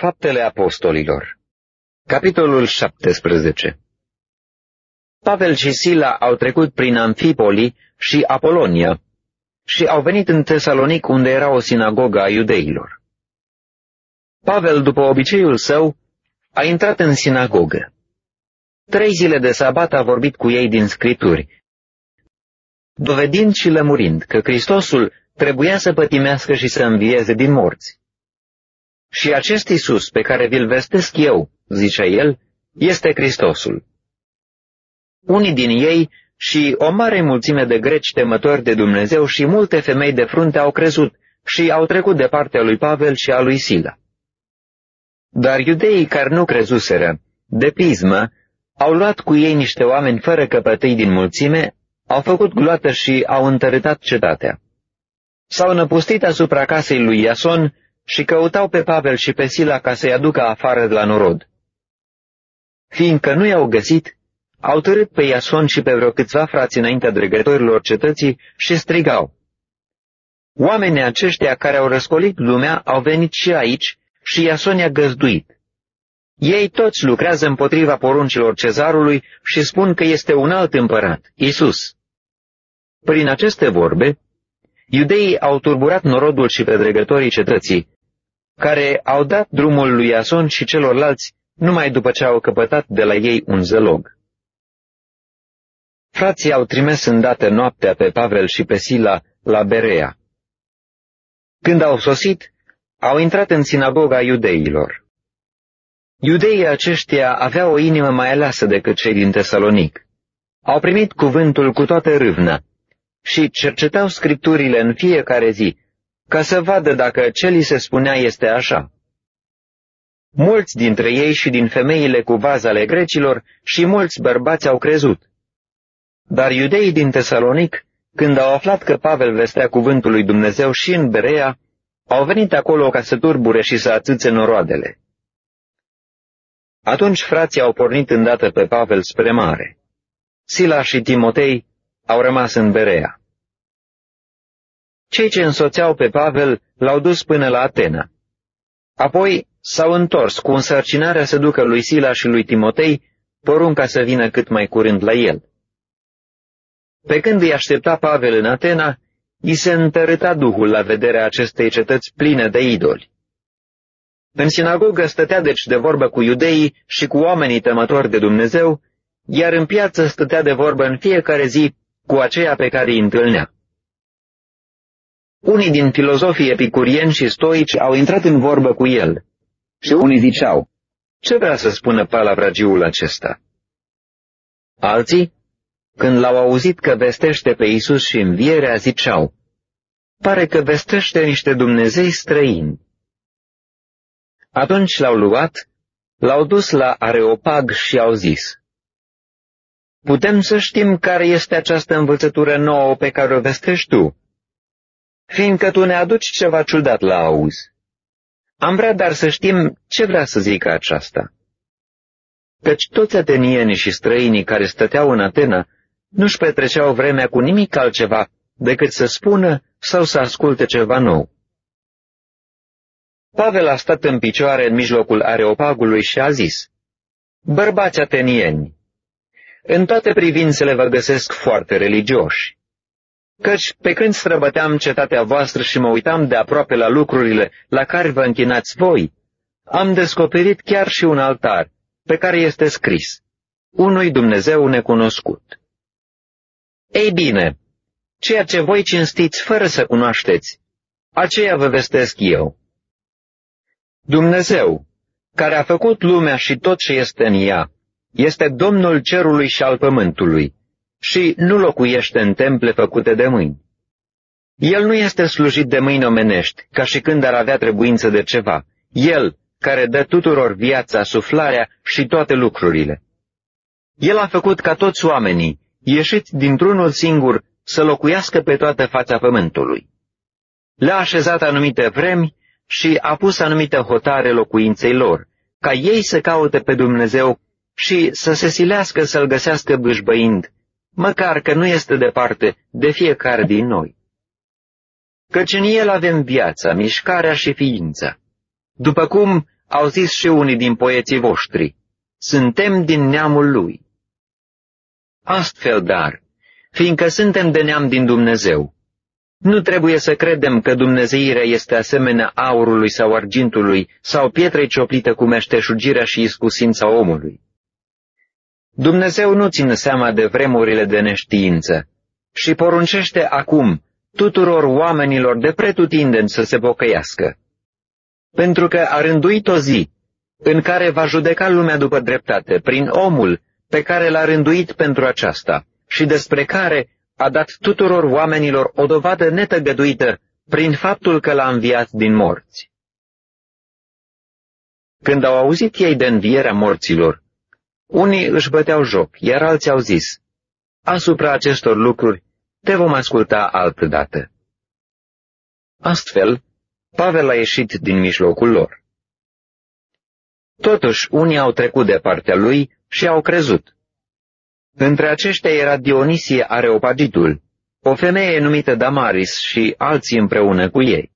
Faptele Apostolilor Capitolul 17 Pavel și Sila au trecut prin Amfipoli și Apolonia și au venit în Tesalonic unde era o sinagogă a iudeilor. Pavel, după obiceiul său, a intrat în sinagogă. Trei zile de sabat a vorbit cu ei din Scripturi, dovedind și lămurind că Hristosul trebuia să pătimească și să învieze din morți. Și acest Isus pe care vi-l vestesc eu, zicea el, este Hristosul. Unii din ei și o mare mulțime de greci temători de Dumnezeu și multe femei de frunte au crezut și au trecut de partea lui Pavel și a lui Sila. Dar iudeii care nu crezuseră, de pismă, au luat cu ei niște oameni fără căpătâi din mulțime, au făcut gloată și au întărâtat cetatea. S-au năpustit asupra casei lui Iason și căutau pe Pavel și pe Sila ca să-i aducă afară de la norod. Fiindcă nu i-au găsit, au târât pe Iason și pe vreo câțiva frați înaintea dregătorilor cetății și strigau. Oamenii aceștia care au răscolit lumea au venit și aici și Iason i-a găzduit. Ei toți lucrează împotriva poruncilor cezarului și spun că este un alt împărat, Isus. Prin aceste vorbe, iudeii au turburat norodul și pedregătorii cetății, care au dat drumul lui Iason și celorlalți numai după ce au căpătat de la ei un zălog. Frații au trimis îndată noaptea pe Pavel și pe Sila la Berea. Când au sosit, au intrat în sinagoga iudeilor. Iudeii aceștia aveau o inimă mai aleasă decât cei din Tesalonic. Au primit cuvântul cu toată râvna și cercetau scripturile în fiecare zi, ca să vadă dacă ce li se spunea este așa. Mulți dintre ei și din femeile cu vază ale grecilor și mulți bărbați au crezut. Dar iudeii din Tesalonic, când au aflat că Pavel vestea cuvântul lui Dumnezeu și în Berea, au venit acolo ca să turbure și să atâțe noroadele. Atunci frații au pornit îndată pe Pavel spre mare. Sila și Timotei au rămas în Berea. Cei ce însoțeau pe Pavel l-au dus până la Atena. Apoi s-au întors cu însărcinarea să ducă lui Sila și lui Timotei porunca să vină cât mai curând la el. Pe când îi aștepta Pavel în Atena, i se întărâta duhul la vederea acestei cetăți pline de idoli. În sinagogă stătea deci de vorbă cu iudeii și cu oamenii temători de Dumnezeu, iar în piață stătea de vorbă în fiecare zi cu aceea pe care îi întâlnea. Unii din filozofii epicurieni și stoici au intrat în vorbă cu el și unii ziceau, ce vrea să spună palavragiul acesta? Alții, când l-au auzit că vestește pe Isus și învierea, ziceau, pare că vestește niște Dumnezei străini. Atunci l-au luat, l-au dus la Areopag și au zis, Putem să știm care este această învățătură nouă pe care o vestești tu, fiindcă tu ne aduci ceva ciudat la auz. Am vrea dar să știm ce vrea să zică aceasta. Căci toți atenienii și străinii care stăteau în Atena nu-și petreceau vremea cu nimic altceva decât să spună sau să asculte ceva nou. Pavel a stat în picioare în mijlocul areopagului și a zis, Bărbați atenieni, în toate privințele vă găsesc foarte religioși. Căci pe când străbăteam cetatea voastră și mă uitam de aproape la lucrurile la care vă închinați voi, am descoperit chiar și un altar, pe care este scris, unui Dumnezeu necunoscut. Ei bine, ceea ce voi cinstiți fără să cunoașteți, aceea vă vestesc eu. Dumnezeu, care a făcut lumea și tot ce este în ea, este Domnul cerului și al pământului și nu locuiește în temple făcute de mâini. El nu este slujit de mâini omenești, ca și când ar avea trebuință de ceva. El, care dă tuturor viața, suflarea și toate lucrurile. El a făcut ca toți oamenii, ieșiți dintr-unul singur, să locuiască pe toată fața pământului. Le-a așezat anumite vremi și a pus anumite hotare locuinței lor, ca ei să caute pe Dumnezeu și să se silească să-L găsească bâșbăind, măcar că nu este departe de fiecare din noi. Căci în El avem viața, mișcarea și ființa. După cum au zis și unii din poeții voștri, suntem din neamul lui. Astfel, dar, fiindcă suntem de neam din Dumnezeu, nu trebuie să credem că Dumnezeirea este asemenea aurului sau argintului sau pietrei cioplită cu meșteșugirea și iscusința omului. Dumnezeu nu ține seama de vremurile de neștiință și poruncește acum tuturor oamenilor de pretutindeni să se pocăiască. Pentru că a rânduit o zi în care va judeca lumea după dreptate prin omul pe care l-a rânduit pentru aceasta și despre care a dat tuturor oamenilor o dovadă netăgăduită prin faptul că l-a înviat din morți. Când au auzit ei de învierea morților, unii își băteau joc, iar alții au zis, asupra acestor lucruri te vom asculta altă dată. Astfel, Pavel a ieșit din mijlocul lor. Totuși, unii au trecut de partea lui și au crezut. Între aceștia era Dionisie Areopagitul, o femeie numită Damaris și alții împreună cu ei.